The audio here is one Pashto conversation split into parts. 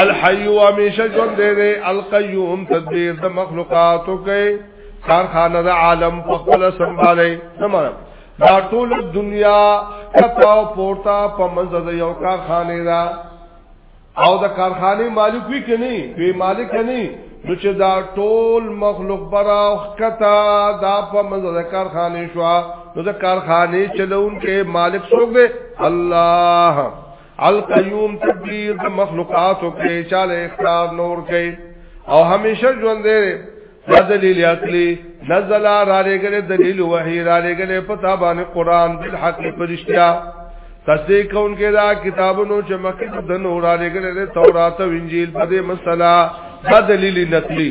الحي همیشه ژوند دی القيوم تدبیر د مخلوقاتو کوي کارخانه د عالم په خپل سمبالي سمره دا ټول دنیا کتا او پورتا په منځ د یو کارخانه دا او د کارخانه مالک وی کني وی مالک کني نو چې دا ټول مخلوق برا او کتا دا په منځ د کارخانه شو نو د کارخانه چلون کې مالک څوک دی الله القیوم تدبیر د مخلوقاتو کې چاله اختیار نور کوي او همیشه ژوند دی دا دلیل عقلی نزل را لګل دلیل وحی را لګل په تابانه قران بل حق پرشتیا تصدیق کونکي دا کتابونو چې مکه د نور را لګل تورات او انجیل په دې مسله دا دلیل نقلی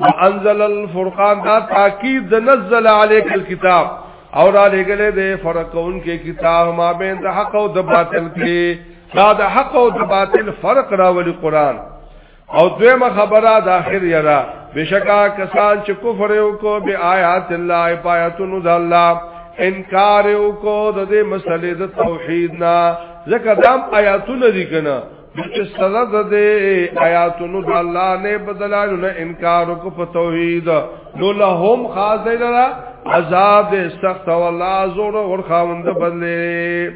وانزل الفرقان دا تاکید نزل عليك الكتاب اور علی گلے دے فرق ان کے کتاب ما بین دا حق او دا باطل کے دا دا حق او دا باطل فرق راولی قرآن او دویم خبره د اخر یرا بشکا کسان چې کفر وکړو به آیات الله پایتونو د الله انکار وکړو د دې مسلې د توحید نه ځکه دام آیاتونه دي کنه مستزه د دې آیاتونو د الله نه بدلانو نه انکار کو په توحید نو لهم خاص دی لرا عذاب سخت او الله زور ور خاوند بدلې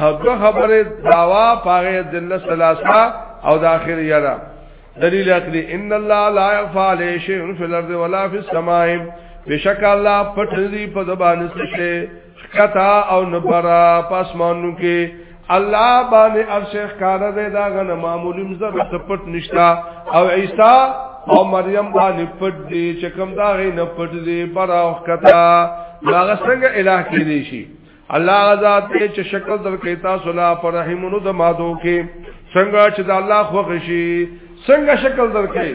حضور خبره داوا پاره دل سلاسا او د اخر یرا دلیل عقلی ان الله لا يخفى عليه شيء في الارض ولا في السماء بشک الله پټ دی په زبان سره کتا او نبرا پاسمانو کې الله باندې ارشیخ کار دې دا غنه معمولی مزه پټ نشتا او عیسی او مریم باندې پټ دي چې کوم دا غي نه پټ دي پر او کتا هغه څنګه الہ کې دي شي الله غزا ته چې شکل در کې تاسو لا پر رحمونو د مادو کې څنګه چې د الله خوښ شي څنګه شکل در کې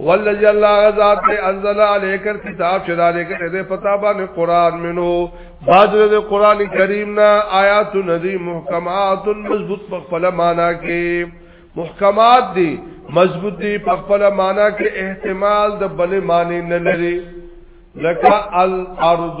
والذي الله غزاد ته انزل عليك الكتاب چې دا لیکل دې پتا باندې قران منو بعد دې قران کریم نا آیات ندی محکمات مضبوط په خپل معنا کې محکمات دي مضبوط دي په خپل معنا کې احتمال د بل معنی نه لري لکه الارض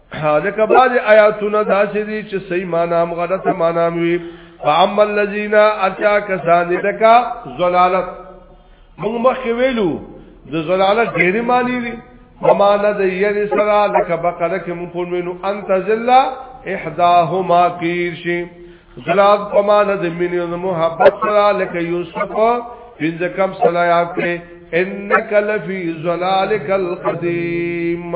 ځکه بعض آیاتونه داسې دي چې صحیح معنا هم غلطه معنا هم وي فاما الذين اتيا كسان دکا زلالت موږ مخکې ویلو د زلالت ډېری معنی دي ومانه د یری سره لکه بقره کې مونږ په وینو انت ذلا احداهما کیر شي زلاب ومانه د مینې او محبت سره لکه یوسف پنځه کم صلاحات کې انک لفی ذلالک القدیم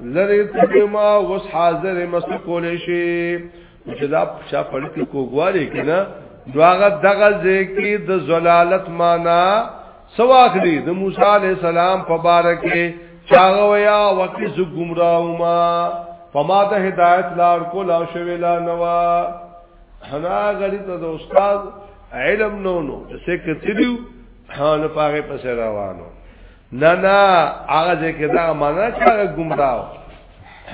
لری ته ما وس حاضر مس کول شي چې دا چا په لکه کوګوالي کنا دواغه دغه ځکه د زلالت معنا سواخلی د موسی علی السلام په باره کې چاغه ویا وکي ز گمراو ما فما ته هدایت لار کو لا شویلا نوا حنا غری ته د استاد علم نو نو سکرتریو حال پاره پس روانو نه نه هغه ځکه دا معنا چې هغه گمراه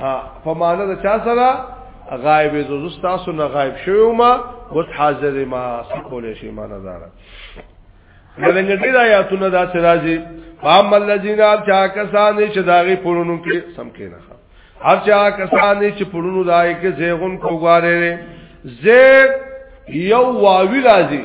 ها په معنا دا چا سره غایب زو تاسو نه غایب شوم ما اوس حاضر ما سکول شي ما نه دار دلنګ دې دا یا تونه دا چې راځي فام الذین چا کسان چې داغي پړونو کې سم کې نه هر چا کسان چې پړونو دای کې زیغون کوګاره زیغ یو واوی راځي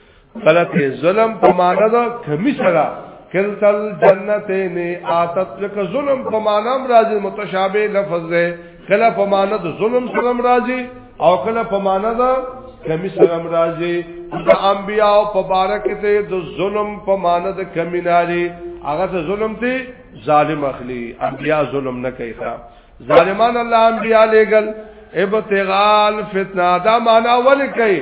غلط ظلم په معنا دا کمی سره کلتل جنتین آتت لکه ظلم په معنا راځي متشابه لفظ ده کله په معنا د ظلم سره راځي او کله په معنا دا کمی سره راځي د انبیاء په باره کې ته د ظلم په معنی د کمی ناری هغه ته ظلم دی ظالم اخلي انبیاء ظلم نه کوي ښا ظالمان الله انبیاء لګل ابتغال فتنه دا معنا ولې کوي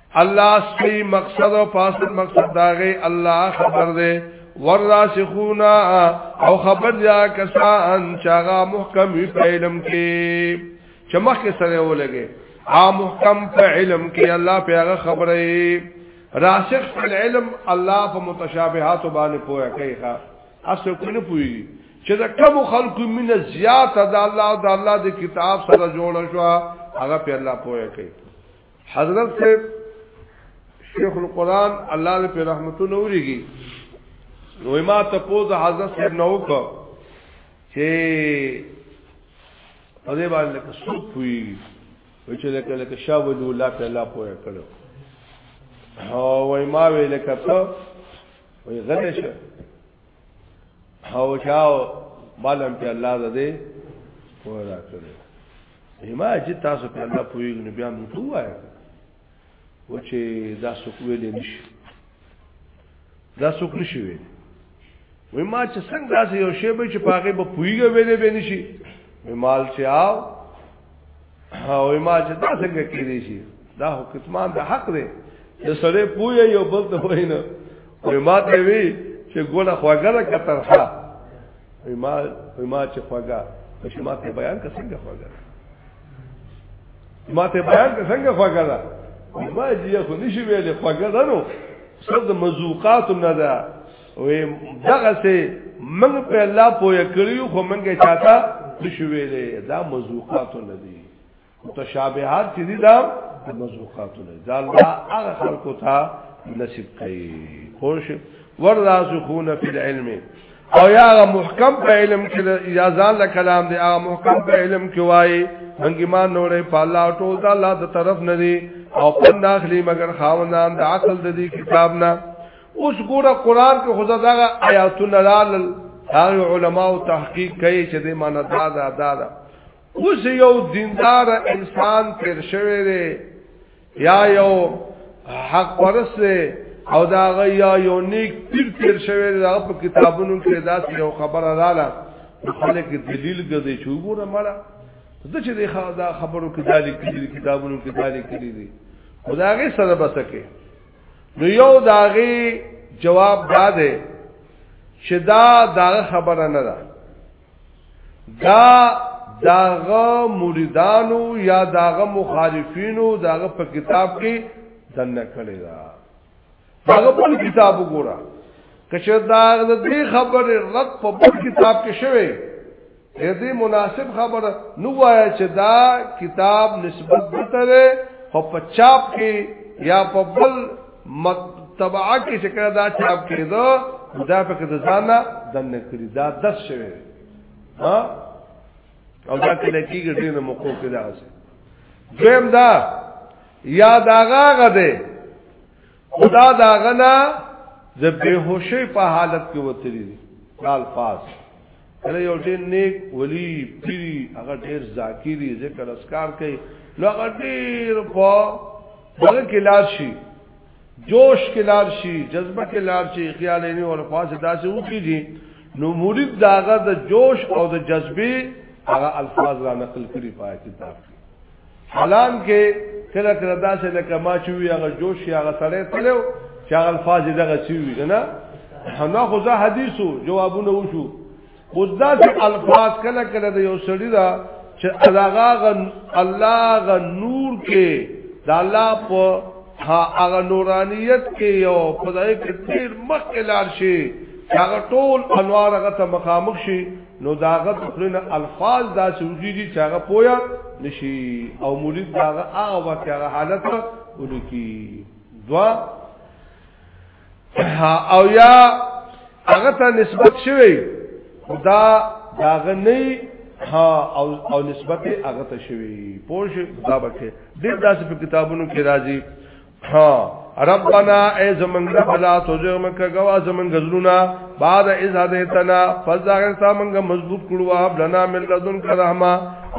الله سي مقصد او فاصل مقصد داغه الله خبر ده والراسخون او خبر یا کسان چاغه محکم په علم کې چمخ سره ولګي ا محکم په علم کې الله پیغه خبره راسخ په علم الله په متشابهات باندې پوهه کوي ښا اسو کنه پوي چې دا کم خلکو من زیات د الله او د الله د کتاب سره جوړ شو هغه په الله پوهه کوي حضرت صاحب شیخ القرآن الله دې په رحمتونو وريږي نو ما ته پوز حضرت صاحب نو کو چې په دې باندې لکه سوق وي چې لکه لکه شاه ولي الله په الله پوهه کړو او ما ویل کته وی غلې شه او شاو مالم په الله ده دې ودا کړی ما چې تاسو په الله پوېږئ نو بیا موږ وایو و چې دا څوک ویلې نشي دا څوک نشي ویلې وې ما چې څنګه داسې یو شی به چې پاګه به پوېږي ویلې به نشي مال چې آو او ما چې دا څنګه کېدی شي دا هو کتمان د حق دی چې سړی پوهه یو بل ته وای نه او ما ته وی چې ګوله خواګه ده که ترخه ما ما چې خواګه چې ما ته بیان که څنګه خواګه ده ما ته بیان که څنګه خواګه ده ما چې یو نشي ویلې خواګه ده نو څه د مزوقات نه ده وی دغه سه من په الله پوهه کړیو خو منګه چاته شوې ده دا مذوقات نه دي متشابهات چې دي دا مذوقات نه دا الله هغه خلکو ته نصیب کوي خوش وراسخون فی العلم او یا هغه محکم په علم کې یا ځان له کلام دی هغه محکم په علم کې وایي منګی ما نورې په الله ټول دا الله د طرف نه دي او پند اخلي مگر خاوندان د عقل د دې کتاب نه اوس ګوره قران کې خدا دغه آیاتونه لال هغه علما او تحقیق کوي چې د معنی دا دا دا, دا. اوس یو دیندار انسان تیر شوی دی یا یو حق پرست او دا غي یا یو نیک پیر تیر شوی دی په کتابونو کې دا یو خبره رااله خلک دلیل ګرځي چې وګوره مړه زه چې دا خبرو کې دالي کړي کتابونو کې دالي کړي دي خدای غي سره بسکه نو یو داغي جواب دا دی چې دا دا خبره نه ده دا داغه مریدانو یا داغه مخالفینو داغه په کتاب کې دنه کړی دا هغه په کتاب وګوره کچه دا د دې خبره رد په بل کتاب کې شوی دې مناسب خبره نو وایا چې دا کتاب نسبت بتره خو په چاپ کې یا په بل مطبعه کې چې کړه دا چاپ کېدو دا په کې ځانا دنه کړی دا درس شوی ها او دا کله کېږي ډېر موقوع کې دا څه دویم دا یا داغه غده خدا دا غنا د بهوشي په حالت کې وتلی دي لال فاس کله یو ډېر نیک ولی پیری هغه ډېر ذاکری ذکر اسکار کوي نو هغه ډېر په دغه کې لار شي جوش کې لار شي جذبه کې لار شي خیال نه او فاس داسې وکړي نو مرید داغه د جوش او د جذبه هغه الفاظ را نقل کړي پاتې تا حالان کې کله کله دا چې لکه ما چې وی هغه جوش یا هغه سره تلو چې هغه الفاظ دغه سی وی کنه همدا خو ځه حدیثو جوابونه وشو اوس دا چې الفاظ کله کله د یو سړی دا چې هغه الله غ نور کې د الله په هغه نورانیت کې یو خدای کې ډیر مخکې لار شي هغه ټول انوار هغه ته مخامخ شي نو داغه خپل الفاظ دا سوزي دي چې هغه پویا نشي او مرید داغه هغه وخت هغه حالت ولکی دوا او یا هغه ته نسبت شوی خدا داغه نه ها او او نسبت هغه ته شوی پوه دا بکه ډیر داسې په کتابونو کې راځي ها ربنا ای زمنګ رب لا توجه مکه غوا زمنګ زلونا بعد از هدیتنا فزاغ سامنګ مضبوط کړو اب لنا من لدن کرامه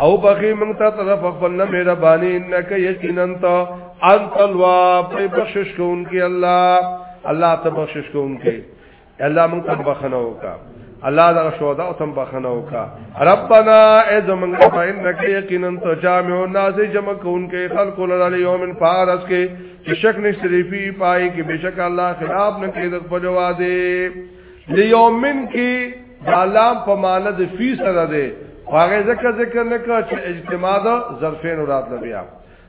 او بخی من ته طرف خپل مهربانی انک یقینا انت انت الوا په بخشش کوونکی الله الله ته بخشش کوونکی الله مونږ ته بخنه وکا الله دا شهدا او تم بخنه وکا ربنا اذ من رب انك يقينا تجامع الناس جمع كون کے خلق لنا يوم فارس کے شک نشری فی پای کی بشک الله خلاف نہ کی دغ بجوازے لیومن کی دالام پمانه د فی سره ده هغه ذکر ذکر نه کړ چې اجتماع د ظرفین رات لبیا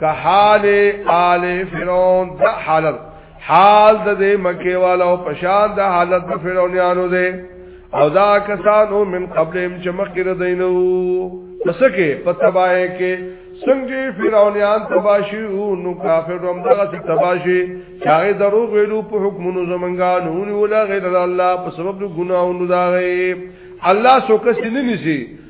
که حال آل فرعون د حالت حال د دې مکه والو پشان د حالت د فرعونانو دی او دا کسانو من قبلهم چې مخکې دینو پس کې پتبای کې څنګه فرعونان تباشي او نو کافر هم دغه تباشي چاغه درو غیلو په حکمونو زمنګا نهونی ولا غیر الله په سبب د ګناہوں داغه الله سو کس نه نسی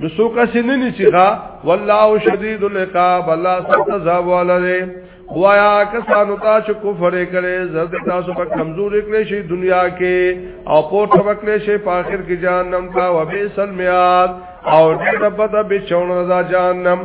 نو سو کس نه نیسی غا والله شدید العقاب الله سخت عذاب والا دی وایا کسانو تا چې کفر کړي زرد تاسو په کمزور کړي شي دنیا کې او پور توکړي شي په آخر کې جهنم کا وبئس المیاد او دې په دې بچونه دا جهنم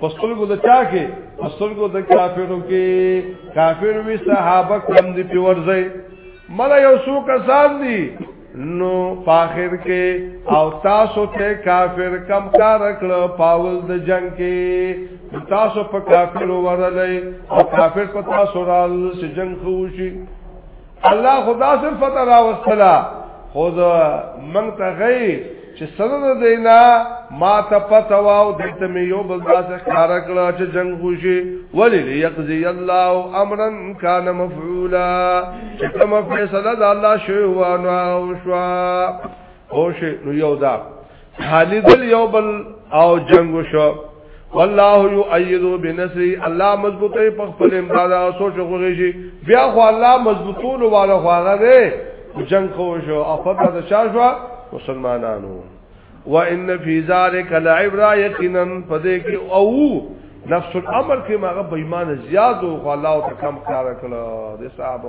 پسترګو د چا کې پسترګو د کافرو کې کافر وی صحابه کم دي په ورځي مله یو څو کسان دي نو پاخر کې او تاسو ته کافر کم کار کړ پاول د جنگ کې تاسو په کافر ورلې او کافر په تاسو رال چې جنگ خوشي الله خدا سے فتح راوستلا خود منگ تا غی چې سند دینا ما ته پته واو دته مې یو بل داسې کار کړ چې جنگ خوشي ولی یقضي الله امرا کان مفعولا چې کوم فیصله د الله شوی و نو او شوا او شي نو یو دا حالی دل یو بل او جنگ شو والله یؤید بنصری الله مضبوطه په خپل امداد او سوچ خوږي بیا خو الله مضبوطول والا خواغه دی جنگ خو شو او په دغه چا شو مسلمانانو وان فی ذلک لعبرا یقینا فدې کې او نفس الامر کې ماغه بېمانه زیاد او الله ته کم کار کړو د صحابه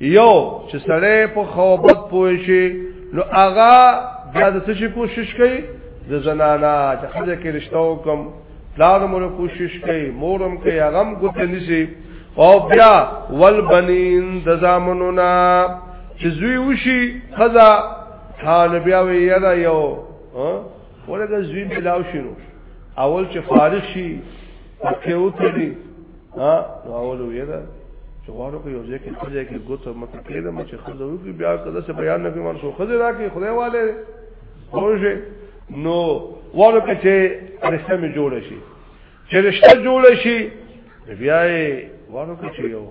یو چې سړی په خوابت پوي شي نو هغه بیا د څه شي کوشش کوي د زنانا چې خځه کې رشتہ وکم پلار مور کوشش کوي مورم کوي هغه ګوت نشي او بیا ول بنین د زامنونا چې زوی وشي خزا حال بیا وی یدا یو ولګه زوی بلاو شنو اول چې فارغ شي پکې وتلی ها نو اول وې دا چې غواړو کې یو ځای کې خځه کې ګوتو مکه کې دا چې خځه وي بیا کله چې بیان نه کوم شو خځه راکې خدای والے خوږه نو غواړو کې چې رشتہ می جوړ شي چې رشتہ جوړ شي بیا یې غواړو کې چې یو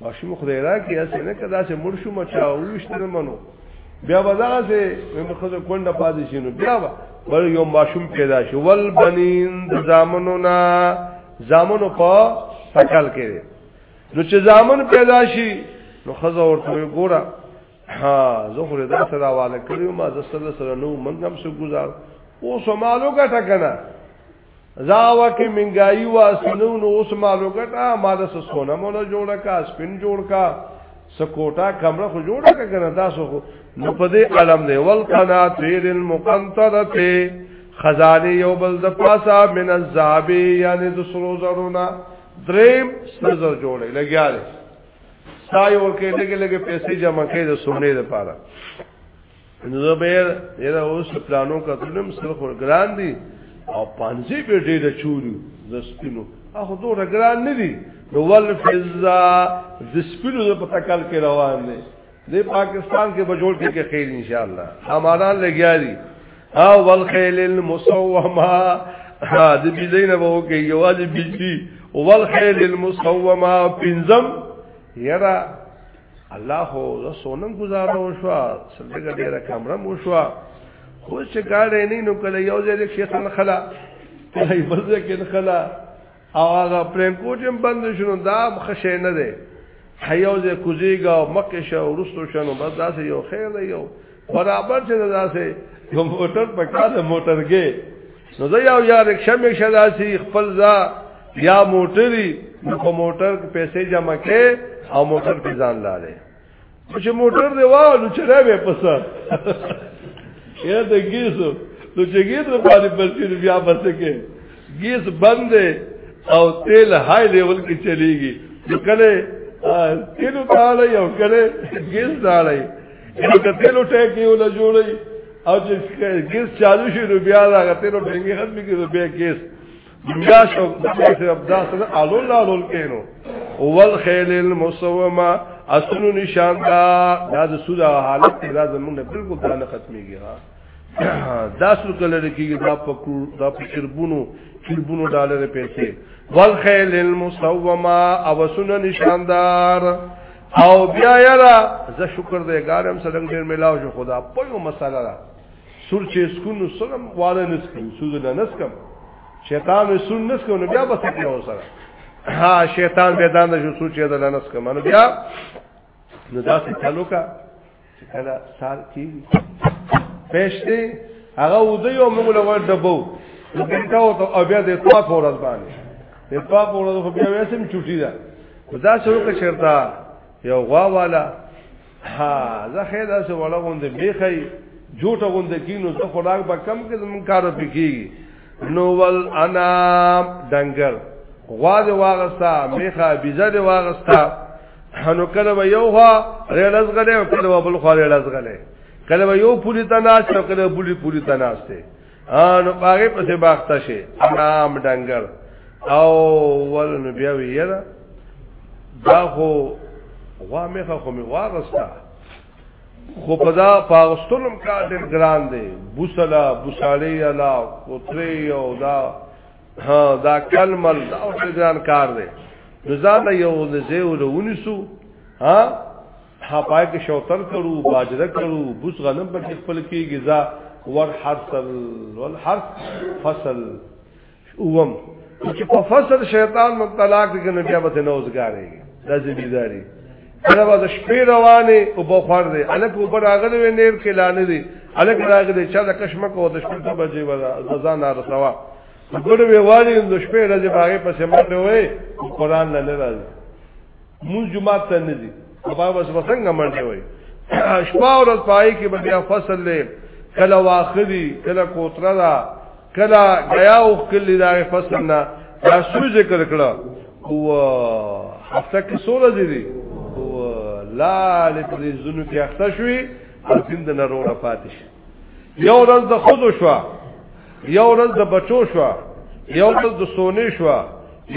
ماشوم خدای راکی اسې نه کدا سه مړ شو مچا وښتنه منو بیا ودا سه مې خزه کونډه پاتې شینو بیا بل یو ماشوم پیدا شو ول بنین د زامنو نا زامنو په سکل کې نو چې زامن پیدا شي نو خزه ورته ګوره ها زه خو دا سره واله کړو ما زسته سره نو منګم سو گزار او سمالو کا ټکنه زاوا کې منګایي واسنو نو اوس مالو ګټه ما د سونه مولا جوړه کا سپین جوړ کا سکوټا کمره خو جوړه کا کنه تاسو خو نو په دې علم دی ول قنا تیر المقنطره خزانه یو بل د پاسا من الذهب یعنی د سرو زرونا دریم سرزر جوړه لګیاله سای ورکه دغه لګه پیسې جمع کړي د سونه لپاره نو زبیر یره اوس پلانو کتلم سره خور ګران دي او پانځي به ډېر چوري د سپینو هغه دوه ګران نه دي نو ول فزا د سپینو په تکل کې روان دي د پاکستان کې بجوړ کې کې خیر ان شاء الله هماران لګیا دي او ول خیل المسومه د بيزینه وو کې یوازې بيزي ول خیل المسومه پنځم یره الله خو زه سونم گزاره وشو سلګه ډیره کمره مو شو خو چې ګاډې نه نو کله یو ځای شیخ الخلا کله بل ځای کې الخلا او هغه پرم کوچم بند شنو دا خشه نه دی حیوزه کوزیګا مکه شو ورستو شنو بس داسې یو خیر دی یو برابر چې داسې یو موټر په کار موټرګې نو زه یو یا رکشه مې شلاسي خپل ځا یا موټری نو موټر پیسې جمع کې او موټر په ځان لاله چې موټر دی والو چې نه به پسه یا د ګیسو نو چې ګیس په باندې پرچې بیا پسه کې ګیس بند او تیل های لیول کې چلیږي کله تیلو تعالی یو کله ګیس تعالی لکه تیلو ټیکی او له جوړی او چې ګیس چالو شي نو بیا هغه تیلو ټیکی ختم کیږي نو بیا ګیس بیا شو چې ابدا سره الو لالو کینو اول خیل المسومه اصلو نشان دا دا د سود حالت دا زمونږ بالکل دا نه ختميږي ها دا سر کله کېږي دا پکور دا پچربونو چربونو ډالر پیسې والخیل المسومه او سن نشاندار او بیا یرا زه شکر دې ګارم سلام ډیر ملاو شو خدا په یو مسله را سور چې سکون سلام واده نسکم سوز نه نسکم شیطان سن نسکم نو بیا بس کې و سره ها شیطان به دانه شو سوچ یې دلنس کمنو بیا نو دا څه تعلقه چې کله سار کیږي پېشته هغه ودی او موږ له ور دبو دلته او ته بیا د طواف ورځ باندې د طواف ورځ خو بیا وسم چټی ده دا شروع کې شرطه یو غوا والا ها زه خیر اوسه ولا غوند بیخی جوټه غوند کینو زه خوراک به کم کې زمون کارو پکې نو ول انا دنګر غوا دی واغستا میخه بیزه دی واغستا نو کله به یو خوا ریلز غلې او کله به بل خوا ریلز غلې کله به یو پولی تناس او کله بولی پولی تناس ته نو هغه پسې باخته شي انام دنګر او ول نو بیا ویرا دا خو غوا میخه خو می واغستا خو پدا پاغستلم کار ډیر ګران دی بوسلا بوسالی الا کوتری او دا ها دا کلمل دا او ډیر ګران کار دی نزان یو نزه ولونسو ها ها پای کې شوتل کړو باجره کړو بوس غنم په خپل کې غذا ور حاصل ول حرف فصل اوم چې په فصل شیطان مبتلا کې نو بیا به نه اوسګاري دا ذمہداري دا به شپې روانه او په خور دی الک په راغله و نیر کې لانه دی الک راغله چې دا کشمه کو د شپې په بجې ولا غزا نه رسوا ګور به والی د شپې راځي باغې په سمټ وې قران نه راځي مون جمعات ته نه دي سبا بس وسنګ منډه وای شپه او ورځ پای کې به بیا فصل لې کله واخدي کله کوتره دا کله غیا او کلی دا فصل نه دا سوی ذکر کړه او هفته کې سوله دي او لا لپاره زونو کې اخته شوي او تند نه روړه پاتې شي یو ورځ د خود شو یو ورځ د بچو شو یو ورځ د سونې شو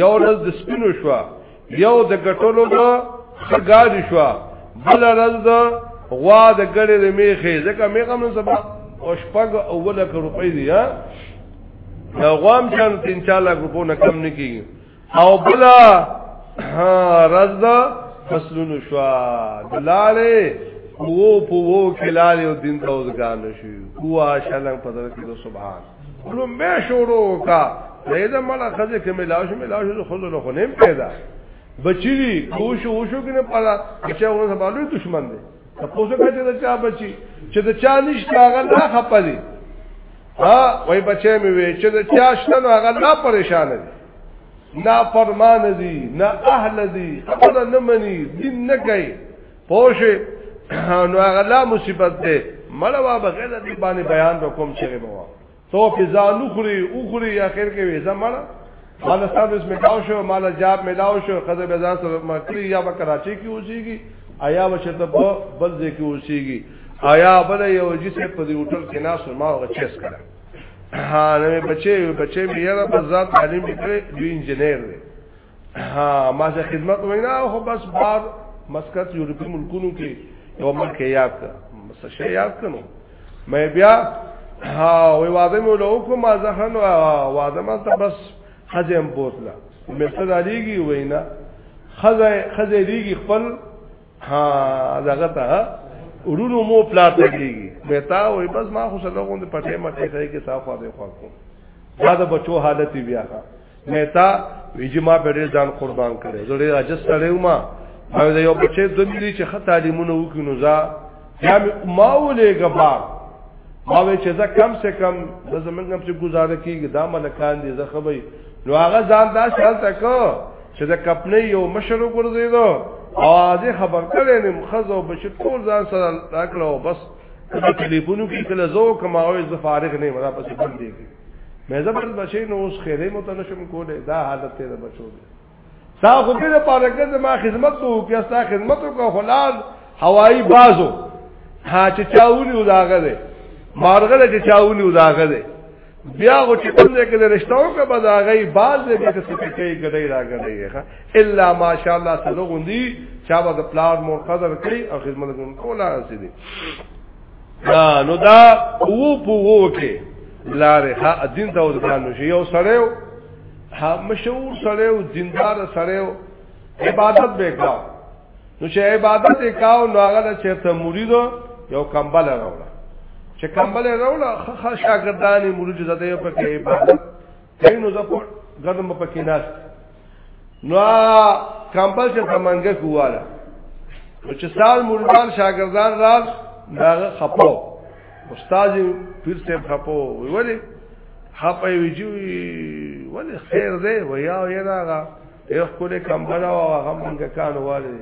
یو ورځ د سپینو شو یو د ګټلو د خګاج شو بل رز د غوا د ګړې د میخه ځکه میخه من سبا او شپږ اوله ک روپۍ دی ها دا غوام چن 3 4 لک روپو نه کم نه کیږي او بل رز د فصلونو شو دلاله وو په وو کلاله او دین توزګان شو هوا شلنګ پدر کې سبحان ولوم به شروع کا پیدا مله خزه کې ملاوش ملاوش خود له خنم پیدا بچی دی کوشو وشو کې نه پلا بچا ونه سبالو دشمن دی تاسو څنګه چې دا چا بچی چې دا چا نشته هغه نه خپه دي ها وای بچې مې وې چې دا چا شته نو هغه نه پریشان دي نه فرمان دي نه اهل دي خبره نه مني دین نه کوي پوشه نو هغه لا مصیبت ده مړه وا بغیر د باندې بیان وکوم چې بوا تو په ځان خوري او خوري اخر کې وې زمړه مال صاحب اس ملاو شو مال جاب ملاو شو قضا بازار سره مکلی یا به کراچي کې اوسيږي آیا به شته په بل ځای کې اوسيږي آیا بل یو جسه په دې هوټل کې ناس ما غچس کړه ها نو بچي بچي مې یاره بازار تعلیم کړې دوی انجنیر دی ها ما چې خدمت وینا خو بس بار مسکت یورپی ملکونو کې یو ملک یاد کړ بس شي یاد کړو مې بیا ها وی واده مو له کوم ځهن واده ما ته بس حجم بوتلا مې صد علیږي وینا خزه خزه دیږي خپل ها دغه ته ورونو مو پلاټ لګيږي مې تا وی بس ما خو سره غوند پټه مټه کوي کې صاف واده خو کوم دا د بچو حالت بیا ها مهتا ویجی ما په ډیر ځان قربان کړو زه ډیر عجز سره ما او دا یو بچی زمری چې خه تعلیمونه وکینو زا یا ما ولېګه با ما وی چې زه کم سے کم د زمنګ هم چې گزاره کیږي دا ملکان دي زه خبرې نو هغه ځان دا شال تک چې د کپنې یو مشر وګرځیدو او دې خبر کړې نیم خزو بشیر ټول ځان سره راکړو بس ټلیفونو کې کله زو کماوي زفارغ نه مرا پسې بندې مې زبر بچي نو اوس خیره مو ته نشم کوله دا حالت ته بچو دی تا خو دې لپاره کړه ما خدمت وو کیا ستا خدمت وکړه خلال هوایی بازو ها چې چاونی وداغه دی مارغه چې چاونی وداغه دی بیا غو چې کوم دې کې رشتاو کې بداغي باز دې کې څه کوي ګډي را ګډي ښه الا ماشاءالله سلو غوندي چا به د پلار مور قدر کړی او خدمت کوم کولا رسیدي نو دا وو پوو کې لارې ها دین ته وځانو شي یو سړیو ها مشهور سړیو دیندار سړیو عبادت وکاو نو چې عبادت وکاو نو هغه چې ته مرید یو کمبل راوړ چې کمبل راوړ خه شاګردانی مرید زده په کې عبادت کینو زپور غدم په کې ناس نو کمبل چې تمنګه کواله نو چې سال مولدان شاګردان راز داغه خپو استاد پیر صاحب خپو ویلې خپې ویجوي ولې خیر دی ویا یې راغله اے خپل کمبل او هغه مونږه کان والے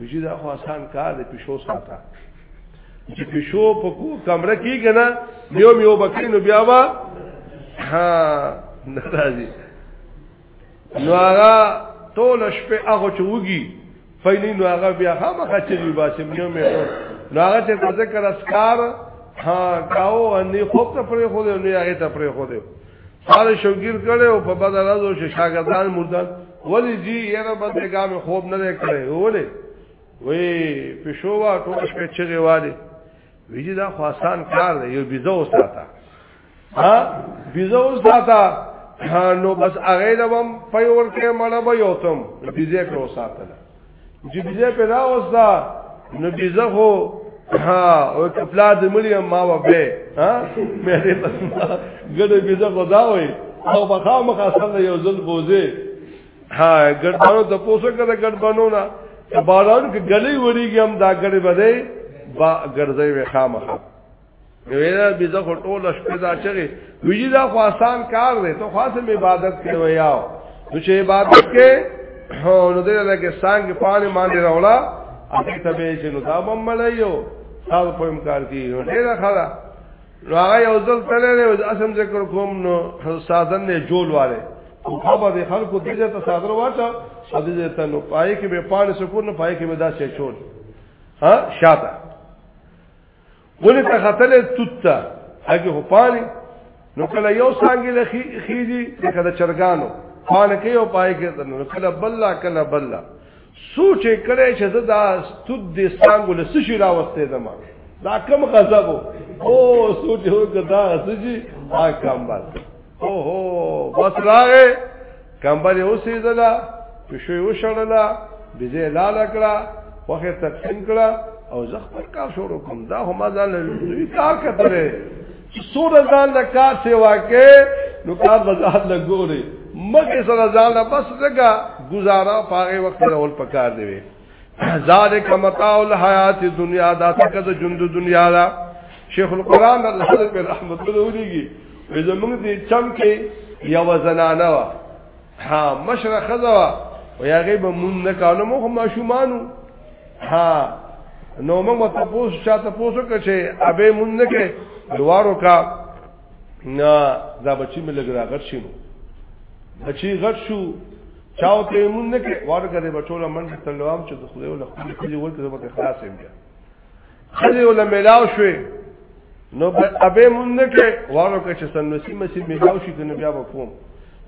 وجي دا خو آسان کار دی پښو ساته چې پښو په کو کمره کې کنه یو میو بکری نو بیا وا ها ناراضي نو هغه ټول شپه هغه چوغي پهلی نو هغه بیا هم خچری باسي یو مې نو هغه چې ذکر اسکار ها کاو اني خوب ته پرې خو دې نه هغه ته پرې خو دې سال شوګیر کړي او په بدل راځو چې شاګردان مردان ولی جی یره بده ګام خوب نه کړي ولې وې پښوا ټوش کې چغي والي ویجی دا خاصان کار دی یو بيزو ساته ها بيزو ساته نو بس هغه لوم په ورکه مړه به یوتم بيزه په وساتله چې بيزه په دا وسا نو بيزه هو ها او کپلا د ملي ما و به ها مې دې بس ګډه بيزه خدا وي او بخا مخه سره یو ځل بوزي ها ګډبانو د پوسو کړه ګډبانو نه باران کې ګلې وریږي هم دا ګړې بده با ګرځي وې خامخه وینا به زه ټول شپه دا چغه ویجی دا خو آسان کار دی ته خاصه عبادت کوي یا نو چې عبادت کې نو دې دا کې څنګه پانی باندې راولا اته ته به چې نو دا بم ملایو تاسو په امکار کې نو ډیر خلا نو هغه یو ځل تللی دی او اسم ذکر کوم نو سادن نه جول والے او خبر دی خلکو دغه ته صادر واچا شدیده ته نو پای کې به پانی سکون نه پای کې به دا شې چول ها شاته ولې ته خطلې توتا هغه هو پانی نو کله یو څنګه لخي خيږي لکه د چرګانو پانه کې او پای کې نو کله بللا کله بللا سوچ کړي چې زه دا ستود دې څنګه له سشي راوستې دما دا کم غضب او سوچ هو کدا سشي آ کم بس اوه بس راغې کمبل اوسې زلا پښې وشړلا بيزه لال کړه وخت تقسیم کړه او زه خپل کار شروع کوم دا هم ځان لوي کار کتره سور ځان د کار سیوا کې نو کار بازار نه ګوري مګه سره ځان بس لګا گزارا پاره وخت ول پکار دی ذالک متاع الحیات دنیا دا تک د ژوند دنیا دا شیخ القران الله دې رحمت الله علیه وي زمونږ دې چم کې یو زنانه وا ها مشره خزا وا او یا غیب مون نه کانو مو ما شومانو ها نو موږ ته پوس شاته پوسو کچې ابه مون نه کې دوارو کا نه دا بچی مې لګ راغټ شینو بچی غټ شو چاو ته مونږ نه کې ورګه دې بچوله منډه تلوام چې د خدای له خپل کلی ورته زما ته خلاص یم بیا خلی ولا ملاو شوې نو ابه مونږ نه کې وانه کې چې سن نسی مسی ملاو شي کنه بیا وکوم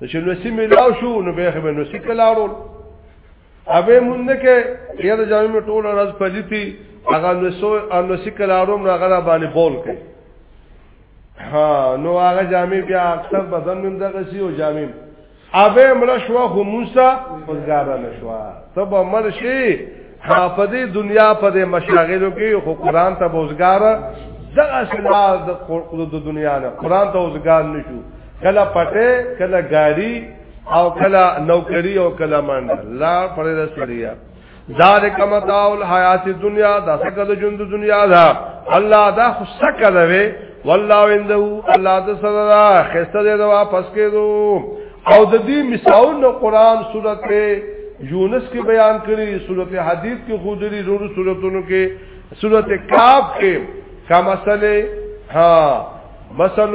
چې نسی ملاو شو نو به به نسی کلاړو ابه مونږ نه کې یاد جامې ټول راز پلیتی هغه نسو نسی کلاړو نو هغه باندې بول کې ها نو هغه جامې بیا اکثر بدن مم دغه سی او جامې اوه مړ شو خو موسی وزګار نه شو ته به مړ شي په دې دنیا په دې مشاغلو کې خو قران ته وزګار دغه سلال د دنیا نه قران ته وزګار نشو کله پټه کله ګاری او کله نوکری او کله منډه لا پرې رسولیا ذالک متاع الحیات الدنیا دا سکه د ژوند دنیا دا الله دا خو سکه دا وی والله عنده الله د سره خسته دی واپس کېدو او د دې مثال نو قران سورته یونس کې بیان کړی سورته حدید کې خود لري ضرور سورتونو کې سورته کاف کې کا مسئله ها مثل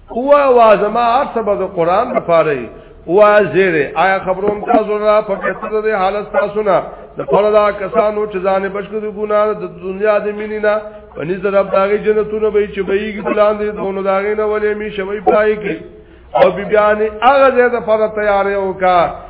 هوا وازما ارسب د قران لپاره هوا زیر آیا خبرون تاسو را په کتر د حالت تاسو نه د فردا کسانو چې ځان بشکو د ګنا د دنیا د مینینا پنځ د رب داغي جنتونه به چې به یې ګلان دي دونو داغي نه ولې می شوي پای کې او بیان هغه زه د فردا تیارې وکړه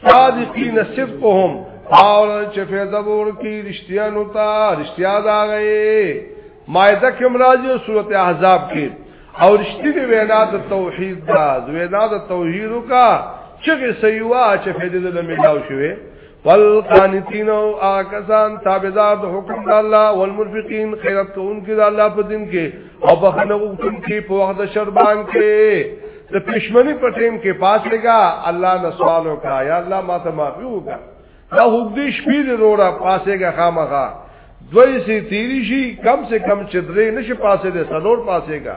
صادقین صدقهم اور چې فیض ور کی رشتیا نو تا رشتیا دا غي مائده کې مرাজি سورته احزاب کې او رشتینی وینا د توحید دا وینا د توحید کا چې سیوا چې فیض دې ملاو شوی والقانتین او آکسان تابعدار د حکم د الله والمنفقین خیرت کوونکي د الله په دین کې او بخنه کوونکي په وخت شربان کې د پښمنی په ټیم کې پاسېګا الله نه سوال وکا یا الله ما ته معافي وکا دا هوګدي شپې د روړه پاسېګا خامخا دوی سي تیری شي کم سے کم چې درې نشه پاسې د سلور پاسېګا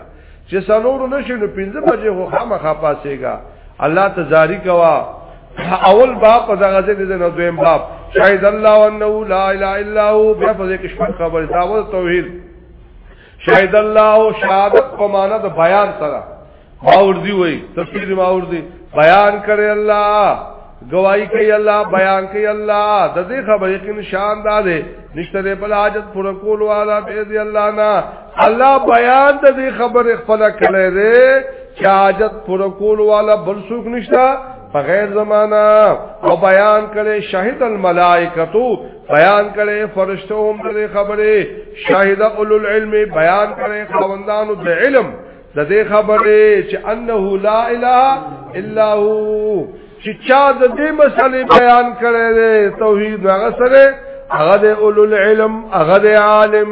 چې سلور نشه نو پنځه بجې هو خامخا پاسېګا الله ته جاری کوا اول باب په دغه ځای کې نه دویم باب شاهد الله انه لا اله الا هو بیا په دې کې شپږ خبره داوود توحید شاهد الله شهادت په معنا د بیان سره ماورزی وای تفسیر ماورزی بیان کړي الله گواہی کوي الله بیان کوي الله د دې خبرې کې نشان دا دی نشته دې بل حاجت پر کول والا به دې الله نه الله بیان د دې خبرې خپل کړي دې چې حاجت پر کول والا بل څوک نشته په غیر زمانہ او بیان کړي شاهد الملائکتو بیان کړي فرشتو هم دې خبره شاهد اولو العلم بیان کړي خوندانو د علم د دې خبره چې انه لا اله الا هو چې چا د دې مسلې بیان کړي توحید هغه سره هغه د اولو العلم هغه د عالم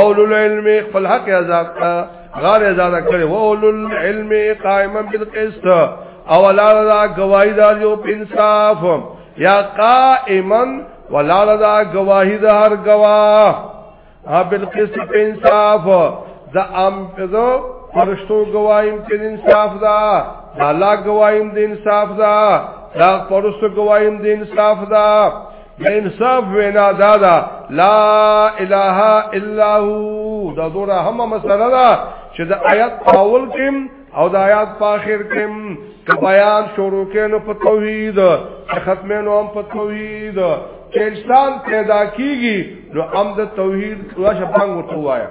اول العلم خپل حق آزاد کا غار آزاد کړي اول العلم قائما بالقسط او لا لا گواہی دار یو انصاف یا قائما ولا لا گواہی دار گواه ها بالقسط انصاف دا ام پدو فرشتو گواہیم کې انصاف دا دا لا گواہیم د انصاف دا دا فرشتو گواہیم د انصاف دا د انصاف وینا دا دا لا اله الا هو دا دوره هم مسله ده چې د آیات اول کې او د آیات په اخر کې که بیان شروع کینو په توحید چې ختمه نو هم په توحید چې انسان پیدا کیږي نو هم د توحید لا شپانګ ورته وایا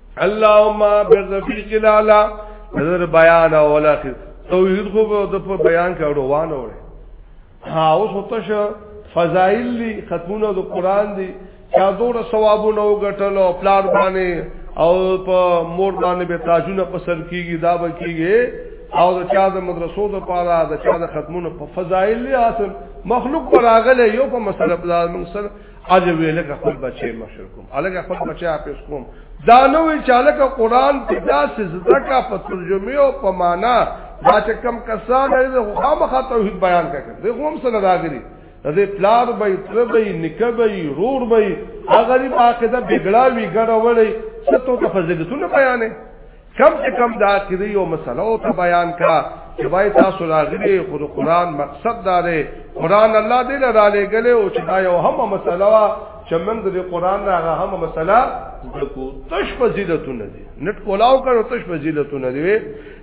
اللهم بغفی جلالا نظر بیان اول اخر توحید خو په بیان کې روان وره ها اوس هوتش فضائل لی ختمونه د قران دی چا دور ثوابونه وګټل او پلان باندې او په مور باندې به تاجونه په سر کیږي دا به کیږي او د چا د مدرسو د پاره د چا د ختمونه په فضائل لی حاصل مخلوق پر اغله یو په مسله بلال موږ سره اجه ویلګه خپل بچي مشر کوم الګه خپل بچي اپس کوم دا نو چالک قران په داسې زده کا په ترجمه او په معنا دا چې کم کسان دې خامخا توحید بیان کړي دې هم سره راغلي دې پلار به تر به نکه به رور به غریب عقیده بګړاوي ګړه وړي ستو ته فزیلتونه بیانې کم چې کم دا کړی یو مسله او ته بیان کا چې وای تاسو راغلي خود قرآن مقصد دا دی قرآن الله دې نه را لګلې او چې دا یو هم مسله وا چې موږ د قرآن نه هغه هم مسله دکو تش فضیلتونه دي نت کولاو کړو تش فضیلتونه دي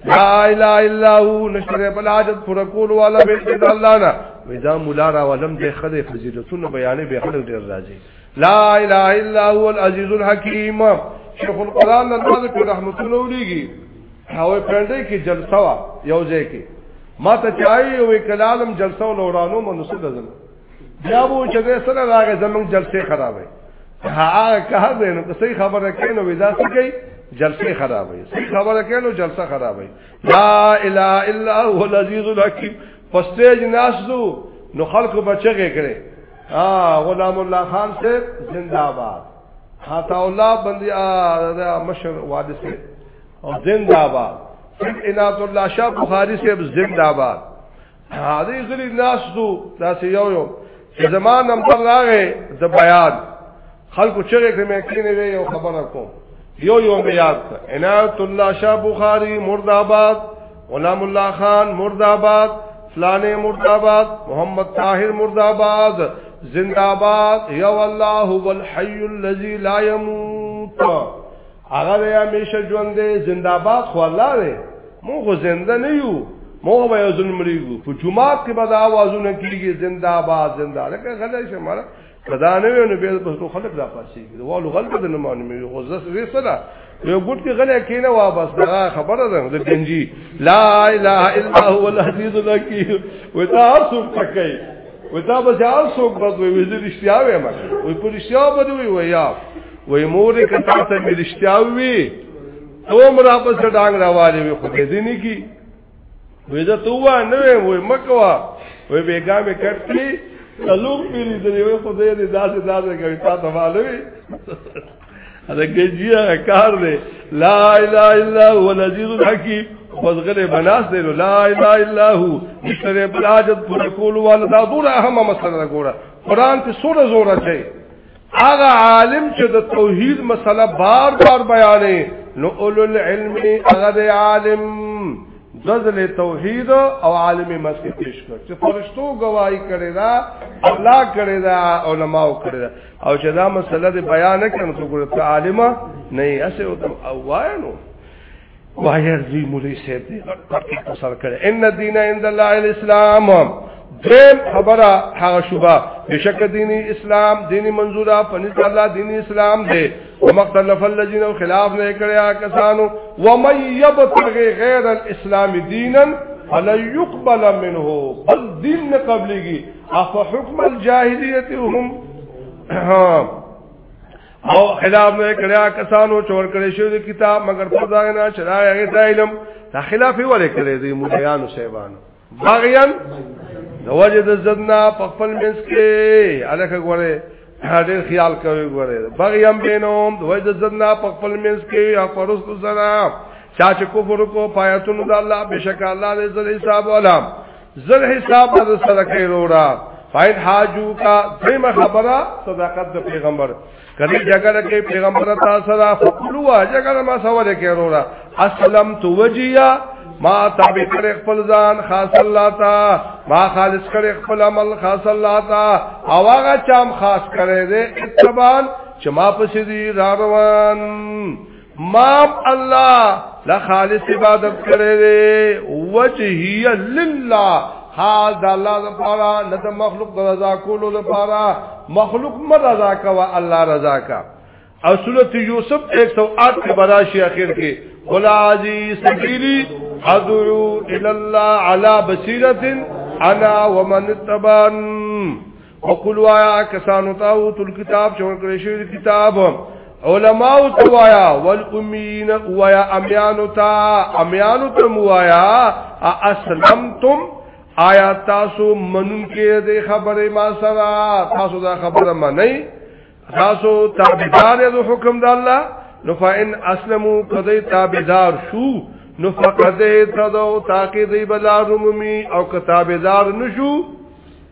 لا اله الا هو نشره بل حاجت پر کول والا به الله نه ودا مولا را ولم دې خدای فضیلتونه بیانې به خلک ډیر راځي لا اله الا هو العزيز الحكيم شیخ القران الله دې رحمت الله ولېږي هاوې پرندې کې جلسه وا یو ځای کې ما ته چای وې کلالم جلسه ولورانو منصور دزل بیا وو چې دې سره راغې زمنګ جلسه خرابې هغه کار دی نو څه خبره کینو ودا څه کوي جلسه خرابې څه خبره کینو جلسه خرابې لا اله الا هو العزيز الحكيم پسته جناس نو خلق بچګه کړي ها غلام الله خان سے زندہ آباد عطا الله بندي دا مشر والد سے او زندہ آباد عنایت الله شاه بخاری سے زندہ آباد هغه غلی ناس دو دا یو یو زمان نمبر راغې د بیان خلکو چغې کړې مې کینې وې یو خبره کوم یو یو مې یاد کړ عنایت الله شاه بخاری مرد آباد غلام الله خان مرد آباد فلانه مرد آباد محمد طاهر مرد آباد زنده آباد یو الله هو الحي الذي لا يموت هغه یې همیشه ژوند دی زنده آباد خو الله دی مونږ خو زنده نه یو مونږ به ظلم لريګو په جمعات کې به دا आवाजونه کیږي زنده آباد زنده لکه غلې شماره کدا نه وي نو به بس خلک را پاسي والو غلط د نه معنی مې غزه سوي صدا یو ګټ کې غلې کینه وا بس دا خبره ده د ګنجي لا اله الا هو العزیز الحکیم وتا سو پکې وتا بس یار سو بس وي وې رښتیا وې ما وې په رښتیا باندې وې ویا وې مور کته ته رښتیا وې تو مرا په ډنګ راوالې وې خو دې نه کی وې دا توه نه وې مکوا وې بیګا مې کټلی تلوک پیری دې وې خو دې دې داسې داسې کوي تا ته معلومي دا ګجیا کار دې لا اله الا هو العزیز الحکیم خوزغلی بناس دی نو لا اله الا هو نشته بل حاجت پر کول والدا دور اهمه مسله ګوره قران ته سوره زوره چي هغه عالم چې د توحید مسله بار بار بیانې نو اول العلم هغه عالم ذل توحید او عالم مسکی پیش کړ چې فرشتو گواہی کړي دا الله کړي دا علما کړي دا او چې دا مسله دی بیان کړم څو ګره عالم نه یې اسه او وایو وایر زوی مولوی صاحب دی تحقیق په سر کړي ان الدین عند الله الاسلام دیم خبره هغه شوبه بشک دین اسلام دین منظوره پنځ الله دین اسلام دی ومختلف الذين خلاف نه کړیا کسانو ومن يبتغي غیر الاسلام دینا فلا يقبل منه بل دین نه قبليږي اف حکم الجاهلیت هم او خلاف نه کړیا کسانو چور کړی شو د کتاب مگر په ځای نه چرای هغه ته علم دا خلاف یې ولې کړی دی مولایانو صاحبانو باغیان د وجه د زدنا په خپل منځ کې الکه غوړې ډېر خیال کوي غوړې باغیان بینوم د وجه د زدنا په خپل منځ کې یا پرست زنا چا چې کفر کو پایتون د الله بشک الله دې زړه حساب علام زر حساب د سره کوي وروړه فاید حاجو کا دیم خبره صداقت د پیغمبر کله جګړه کې پیغمبر تاسو را فقلوا جګړه ما سوال کې وروړه اسلم تو وجیا ما تابع کړ خپل ځان خاص الله تا ما خالص کړ خپل عمل خاص الله تا او هغه چام خاص کړی دی اتبان چې ما پسې دی روان مام الله لا خالص عبادت کړي دي وجهي لله حال د الله لپاره نه د مخلوق د رضا کولو لپاره مخلوق مر رضا کوا الله رضا کا او سورۃ یوسف 108 کې براشي اخر کې ولا عزی سبیلی ادعو الی الله علی بصیرت انا ومن تبعن او قلوا یا کسانو ته او تل کتاب جوړ کړی شوی کتاب علماء ته وایا والامین وایا امیانو ته امیانو ته وایا اسلمتم آیا تاسو منون کې د خبره ما سره تاسو دا خبره منئ تاسو تابعدار یې د حکم د الله نو فإن اسلمو کدی تابعدار شو نو فقد تدو تاکي دی بلا رومي او کتابدار نشو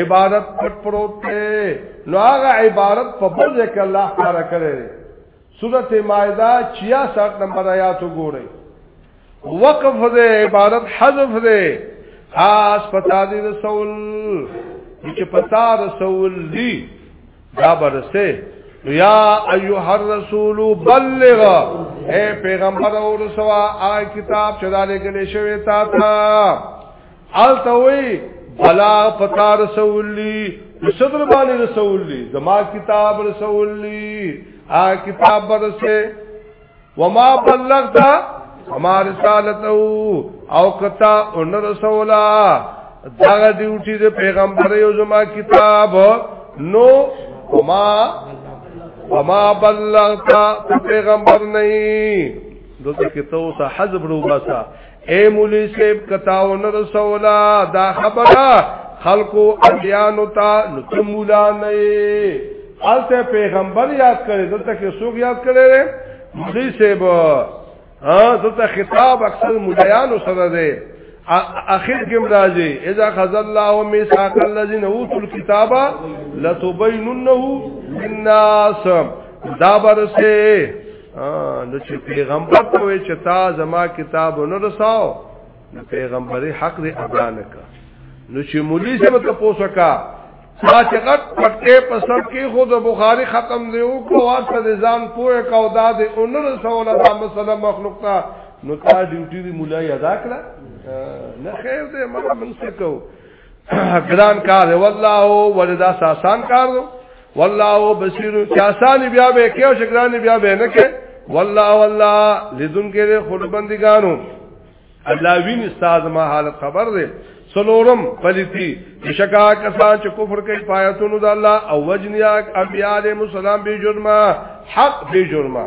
عبادت پټ پروت دی نو هغه عبارت په بل ځای کې الله ښکار کړی دی سورته مائده 66 نمبر آیات وګورئ وقف دی عبارت حذف دی خاص پتا دی رسول چې پتا رسول دی دا برسه یا ایها الرسول بلغ اے پیغمبر او رسوا آ کتاب چدا لګلې شوی تا تا آلته وی بلا پتا رسول لی صدر باندې رسول لی زما کتاب رسول لی آ کتاب برسه وما بلغتا وما رسالته او کتا ان رسولا داغه ډیوټي د پیغمبر یو زما کتاب نو وما وما بلغتا پیغمبر نه دلته کې تو سه حذف رو باسا اے مولی صاحب کتاو نه رسولا دا خبره خلقو اندیانو تا نو مولا نه الته پیغمبر یاد کړي دلته کې څوک یاد کړي مولی صاحب ها دلته خطاب اکثر مولایانو سره دی اخر کې راځي اذا خذ الله ميثاق الذين اوتوا الكتاب لتبيننه للناس دا برسه نو چې پیغمبر ته وي چې تا زما کتاب نه رساو نو پیغمبري حق دې ادا نه کا نو چې مولوی سره ته پوسکا تا چې غټ پټه په سر کې خود بخاری ختم دی او کو واسطه نظام پوهه کا او دا دې ان رسول دا مسله مخلوق تا نو تا ډیوټي دی مولای ادا کړه نه خیر دې ما من څه کو ګران کار والله ولدا ساسان کار والله بصیر چاسان بیا به کې او شګران بیا به نه کې والله والله لذن کې خود بندګانو الله وین استاد ما حالت خبر دی سلورم پلیتی شکا کسان چې کفر کوي پایتونو د الله او وجنیا انبیاء علیهم السلام به جرمه حق به جرمه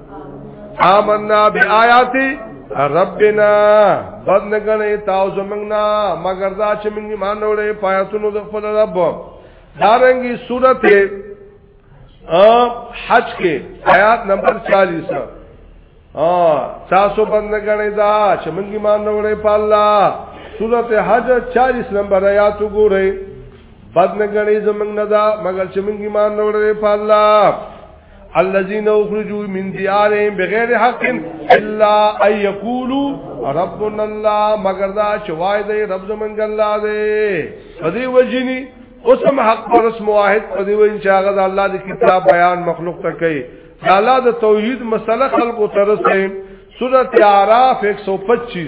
آمنا بی آیاتی ربنا بد نگنه تاو زمنگنا مگر دا چه منگی مانوڑه پایتونو دخفل رب دارنگی صورت حج کې آیات نمبر 40 ها تاسو بند غنی دا چې موږ ایمان وروړې په الله سورته حج 40 نمبر آیات وګورئ بد نه غنی زمنګ نه دا مگر چې موږ ایمان وروړې په الله الذين اخرجوا من ديارهم بغیر حق الا ان يقولوا ربنا الله مگر دا شوای دی رب زمونږ الله دی پدې وجني اوسم حق پرس موحد پدې وجني چې هغه د الله د کتاب بیان مخلوق ته کوي الله د توحید مسله خلق ترسه سورۃ اعراف 125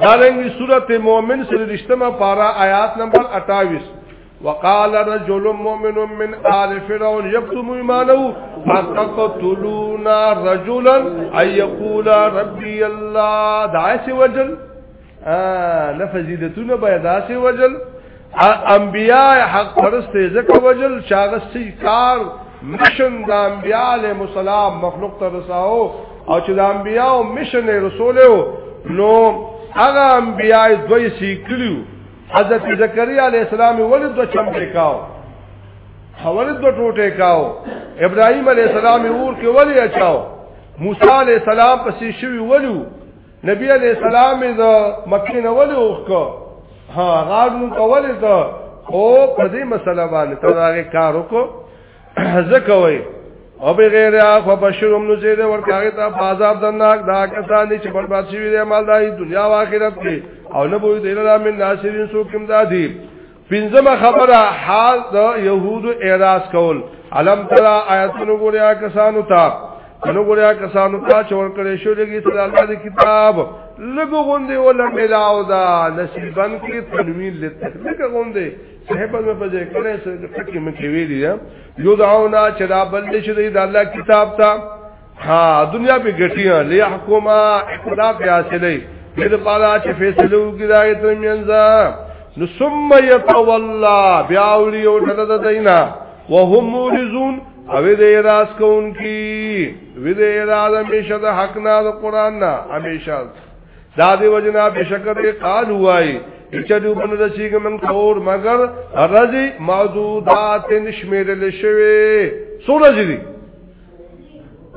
دارنګي سوره مؤمن سره رښتما پارا آیات نمبر 28 وقال رجل مؤمن من آل فرعون يكتم إيمانه فتقتلون رجلا أن يقول ربي الله دعاس وجل آه لفزيدتون بيداس وجل انبیاء حق پرسته ځکه وجل چاغه سی کار مشن د انبیاء علی مسالم مخلوق ته رساو او چې د انبیاء او مشن رسول نو هغه انبیاء دوی سی کړیو حضرت زکریا علی السلام ولید د چم لیکاو ولید د ټوټه کاو ابراهیم علی السلام ور کې ولی اچاو موسی علی السلام پسې شوی ولو نبی علیہ السلام د مکه نه ولې وکړ ها غاړ نو کولې ته او په دې مسله باندې ته هغه کار وکړ ځکه وای او به غیر اخ بشرم نو زید ورکاغه ته بازار دناک دا کسان چې برباد شوی دی مال دای دنیا او آخرت کې او نه بوې دې لا من ناشرین سو کوم دادی پنځمه خبره حال د يهودو اعتراض کول علم ترا آیاتونو ګوریا کسانو ته نو ګوریا کسانو ته چور کړي شو لګي صلی الله علیه کتاب لګو غوندې ولا ملاو دا نصیبن کې تنوین لته لګو غوندې صحابه مې په ځای کړي چې ټکی مې ویلی یو دعونا چې دا بل شي د الله کتاب ته ها دنیا په ګټیا لیحکما اختلاف حاصلې دې پالا چې فیصله وکړي دا ته مینځه نو ثم يتولى بیاولی او ډله د دینا وهم مورزون او دې راس کون کی وی دې راز همیشه د حق نه د قران نه همیشه دا دی وجنا بشکر قال وای چلو بن رسیګ من تور مگر رضی موجودات نشمیرل شوی سورج دی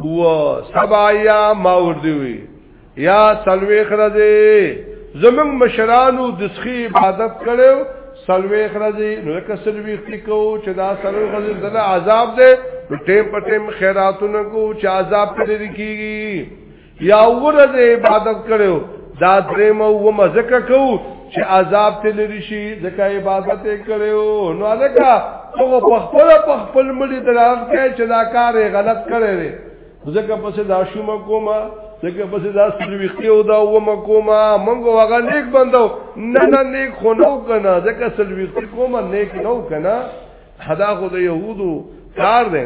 و سبا یا ماوردوی یا سلوی خرزی زمنګ مشرانو د سخی عبادت کړو سلوی خرزی نو که سلوی ختی کو چې دا سلوی خرزی دغه عذاب دی ټیم په ټیم خیراتونه کو چې عذاب پرې کیږي یا ورځ عبادت کړو دا درې مو و مزکه کو چې عذاب ته لری شي ځکه عبادت کړو نو الکا تو په خپل په خپل مړي دراغ کې چې دا کار غلط کړی دی ځکه پسې دا شوم کومه ځکه پسې دا سلويختي او دا و مکوما مونږ وغه نیک بندو نه نه نیک خو نو کنه ځکه سلويختي کومه نیک نو کنه حدا خو د يهودو کار دی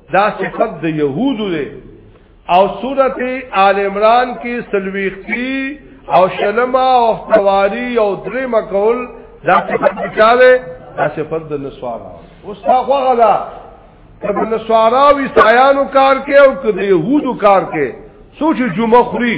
دا صفت د يهودو دی او سورته آل عمران کې سلويختی او شلما او اختواری او درې مکول دا صفت بچاوه دا صفت د نسوارا اوس تا خو غلا کله نسوارا وی سایانو کار کې او کله يهودو کار کې سوچ جمعه خوري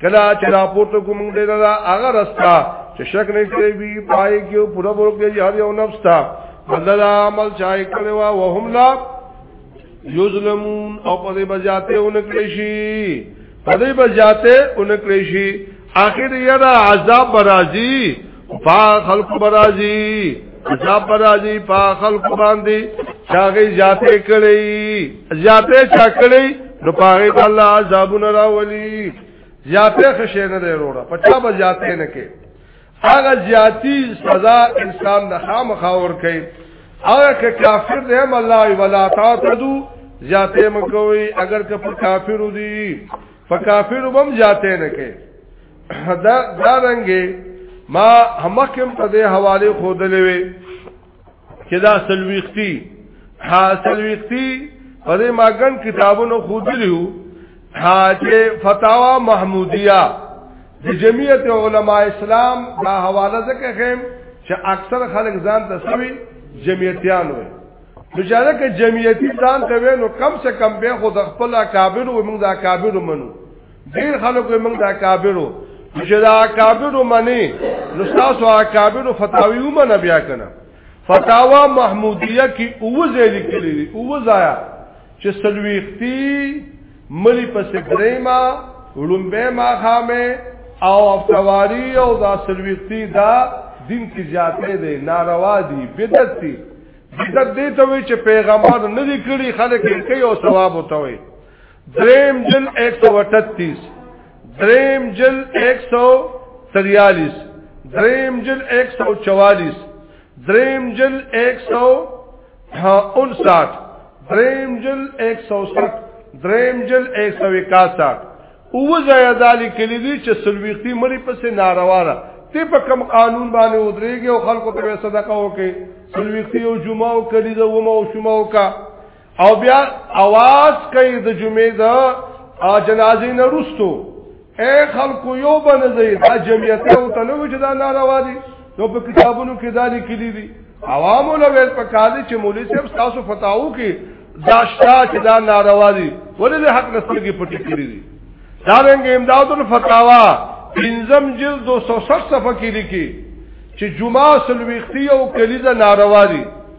کلا چې راپورته کوم دې دا هغه رستا چې شک نه کوي وی پای کې پورا پورا کې هر یو نفس تا بدل عمل چای کړو او هم لا یظلمون او په دې بجاته اونکړي شي په دې بجاته اونکړي شي اخر یدا عذاب برازي پا خلق برازی عذاب برازی پا خلق باندې چاغی زیاته کړی زیاته چا کړی نو پاغی الله عذابونه راولي زیاته خشه نه دی وروړه پچا به زیاته نه کې هغه زیاتی سزا انسان د خامخا ور کوي هغه که کافر دی هم الله ولا تعتدو زیاته مکوي اگر که په کافر دی په کافر هم زیاته نه کوي دا دا رنګه ما همکم په دې حواله خودلې وي چې دا سلويختی ها سلويختی په دې ماګن کتابونو خودلیو ها چې فتاوا محمودیه د جمعیت علما اسلام دا حواله ځکه خیم چې اکثر خلک ځان ته سوي جمعیتیان وي نو چاره کې جمعیتی ځان ته وي نو کم سے کم به خود خپل اکابر او موږ د اکابر منو ډیر خلک موږ د اکابرو چې د اکابرو منی نو تاسو اکابرو فتاوی ومنه بیا کنه فتاوا محمودیه کی اوځه لیکلې دي اوځه چې سلويختی ملي پس دریما ولومبه ما خامه او افتواری او دا سلويختی دا دین کی زیاته دي ناروا دي بدعت دي بدعت دي ته وي چې پیغمبر نه دي کړی خلک یې کوي او ثواب وتوي دریم جل 138 دریم جل 143 دریم جل 144 دریم جل 159 دریم جل 160 دریم جل 161 او زیا ذالک کلی دی چې سلویختی مری پسې ناروا ده تی په کم قانون باندې ودرېږي او خلکو ته صدقه وکړي سلويختي او جمعه او کلیزه ومه او شمه وکړه او بیا आवाज کوي د جمعې د جنازې نه رستو اے خلکو یو بنځي دا جمعیت ته تنو چې دا ناروا دي نو په کتابونو کې دا لیکلي دي عوام ولول په کالي چې مولوی صاحب تاسو فتاو کې دا شتا چې دا ناروا دي ولې حق نسلګي پټي کړی دي دا رنګ امداد الفتاوا پنځم جلد 260 صفحه کې لیکي چې جمعه سلويختی او کلیزه ناروا دي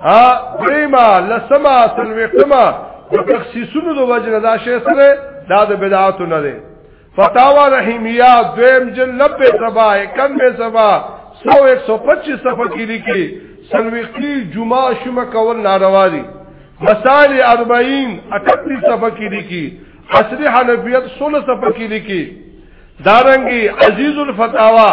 ها دریما لسما سلوختما د تخصیصونو د وجه دا شی سره دا د بدعاتو نه دی فتاوا رحیمیه دویم جن لبه سبا کم به سبا 100 125 صفحه کې لیکي سلوختی جمعه شوم کول ناروا دي مسائل 40 31 صفحه کې لیکي عصری حنفیت 16 صفحه کې لیکي دارنګي عزیز الفتاوا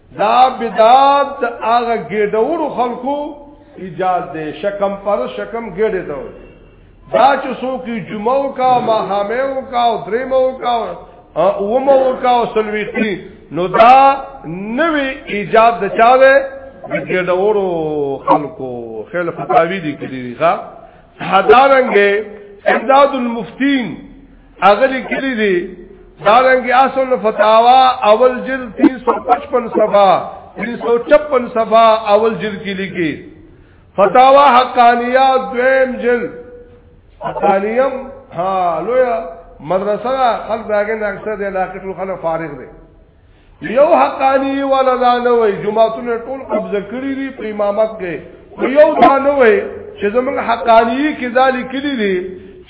دا بدعت د هغه ګډورو خلکو ایجاد دی شکم پر شکم ګډه دا دا چې څوک جمعو کا ماهامو کا او دریمو کا او مو کا او سلویتی نو دا نوی ایجاد د چا دی ګډورو خلکو خیل فتاوی دي کړی ښا حدارنګ امداد المفتین هغه لیکلي دي دارنګ اصل فتاوا اول جلد 355 صفحه 356 صفحه اول جلد کې لیکي فتاوا حقانیه دویم جلد حقانیم ها لویا مدرسه خلک داګه نه اکثر د علاقې ټول خلک فارغ دي یو حقانی ولا دا نه وای جمعهتون ټول قبضه کړی دی په امامت کې یو دا نه وای چې زمونږ حقانی کې دالی کړی دی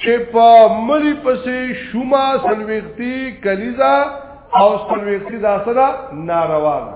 چې په مری پسې شوما سلوختی کلیزا او سلوختی دا سره ناروا ده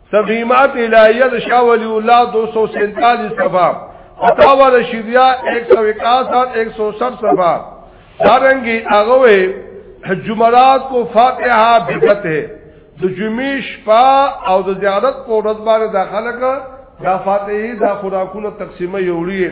تفهیمات الہیه د شاه ولی الله 247 صفحه فتاوا د شیبیا 161 160 صفحه دارنګي هغه جمعرات کو فاتحه بدعت ہے د جمعې شپه او د زیارت په ورځ باندې داخله کا دا فاتحه دا خوراکونه تقسیمه یوړي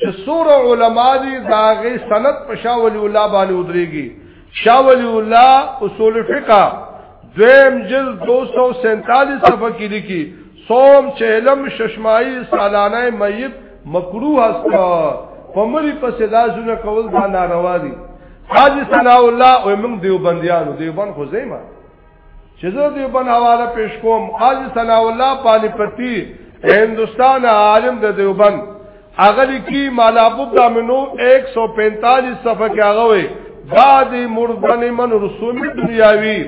چې سور علما دي دا غي سند په شاه ولی الله باندې ودرېږي شاه ولی الله اصول فقہ دویم جلد 247 صفحه کې لیکي صوم چهلم ششمائی سالانه میت مکروه است په مری په صدا زونه کول دا ناروا دي حاجی ثنا الله او موږ دیوبندیانو دیوبند خو زېما چې زه دې بن حواله پیش کوم قاضي ثنا الله پانی پتی هندستان عالم د دیوبند اغلی کی مالابود دامنو 145 صفحه کې هغه وي بعد مردن من رسوم دنیاوی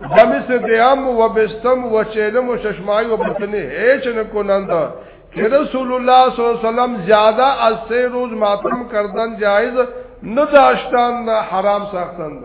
دمس دیام و بستم و چیلم و ششمائی و بطنی هیچ نکنند کہ رسول اللہ صلی اللہ علیہ وسلم زیادہ از سے روز ماتم کردن جائز نداشتان حرام ساختند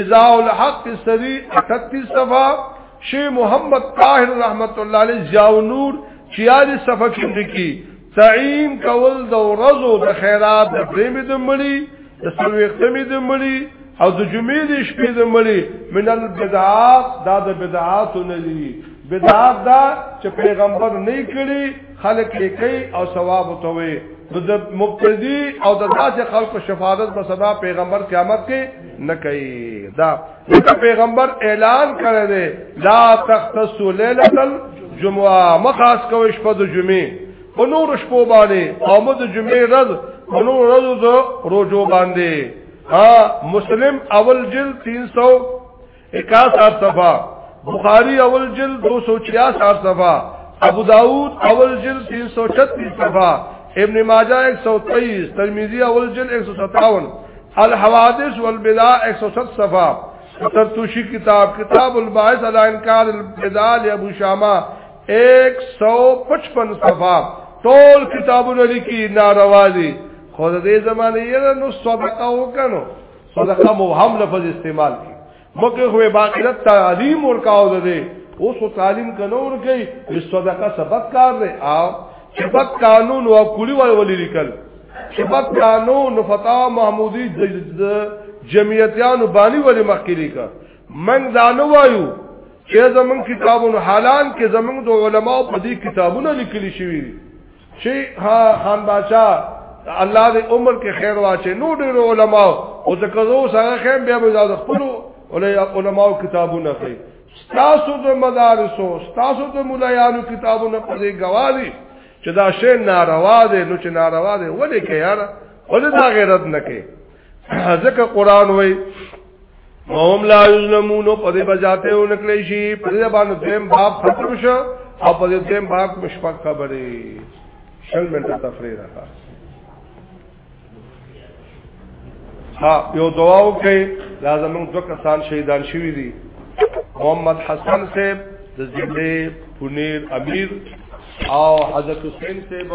ازاء الحق سری 38 صفحه شیخ محمد طاهر رحمت الله علیه ضیاء نور 46 صفحه کې لیکي تعین کول د ورځو د خیرات د پریمې د مړي د سلوختمې د مړي او د جمعې د شپې د مړي من البدعات دا د بدعات نه دي بدعات دا چې پیغمبر نه کړی خلق لیکي او ثواب وتوي د مبتدی او د داسې خلکو شفاعت په سبا پیغمبر قیامت کې نه کوي دا دا پیغمبر اعلان کړی دی لا تختص ليله الجمعه مخاص کوي شپه د جمعې په نور شپو باندې او مو د جمعې ورځ په نور ورځ د روزو باندې ها مسلم اول جلد 300 61 صفه بخاری اول جلد 266 صفه ابو داود اول جلد 336 صفه ابن ماجه 123 ترمذی اول جلد 157 الحوادث والبدع 107 صفه ترتوشی کتاب کتاب الباعث علی انکار البدع لابو شامه 155 صفه ټول کتابونه لیکي ناروا دي خو د دې زمانه یې نو سبق او کنو صدقه مبهم لفظ استعمال کی مکه خو باقیرت تعلیم ورکاو ده اوس تعلیم کنور کوي چې صدقه سبق کار دی او سبق قانون او کلی وای ولې لیکل سبق قانون فتا محمودی جمعیتیانو باندې ولې مخکې لیکل من دا نه وایو چې زمون کتابونو حالان کې زمون د علماو په دې کتابونو لیکل شوی دی چې ها خان باچا الله دې عمر کې خیر واچي نو ډېر علما او ځکه زه سره خیم بیا به زاد خپل علما او کتابونه کوي ستاسو د مدارسو ستاسو د مولایانو کتابونه په دې گواهی چې دا شی ناروا دی نو چې ناروا دی ولې کې یار ولې دا غیرت نه کوي ځکه قران وای هم لا یظلمون په دې بجاته و نکړې شي په دې باندې دیم باب ختم شو او په دې دیم باب مشفق خبرې شل منټه تفریح راکا ها یو دعا وکړئ لازم موږ دوه کسان شهیدان شوی دي محمد حسن صاحب د ضلع پونیر امیر او حضرت حسین صاحب